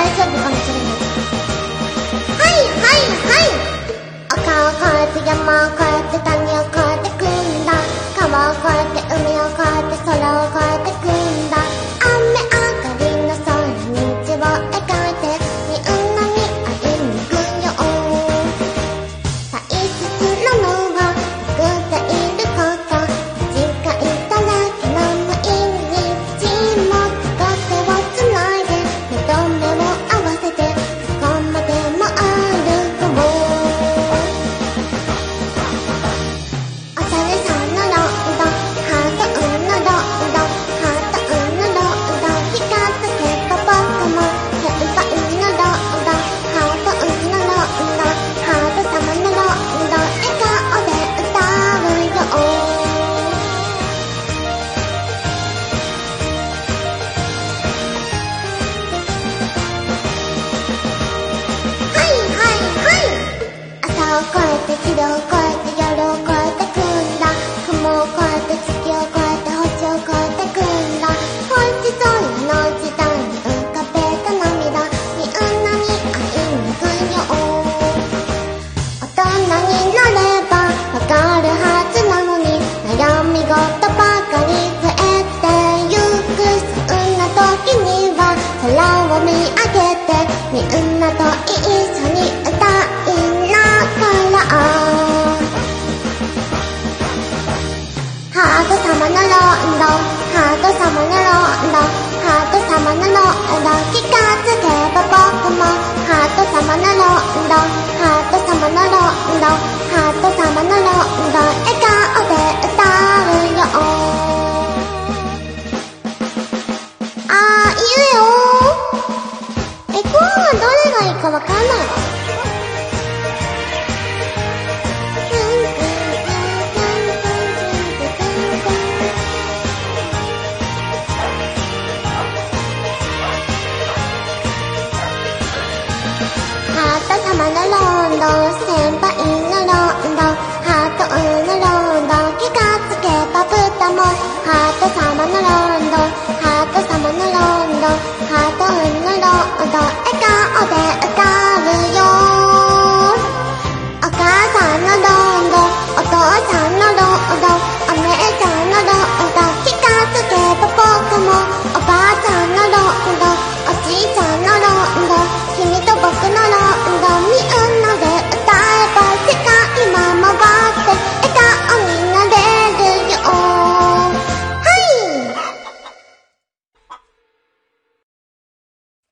大丈夫かもしれない。はいはいはい。丘を越えて山を越月を越えて星を越えてくんだ星空の時代に浮かべた涙みんなに会いに行くよ大人になればわかるはずなのに悩み事ばかり増えてゆくそんな時には空を見上げてみんなと一緒にンドハート様のロンドハート様のロンド気がつけば僕もハート様のロンドハート様のロンドハート様のロンド笑顔で歌うよ。あーいいよえコーンはどれがいいかわかんない。ハマのロンドン先輩のロンドンハートンのロンドンケつけば豚もハート様のロンドンハート様のロンドンハートンのロンドン笑顔で歌うよお母さんのロンドンお父さんのロンドン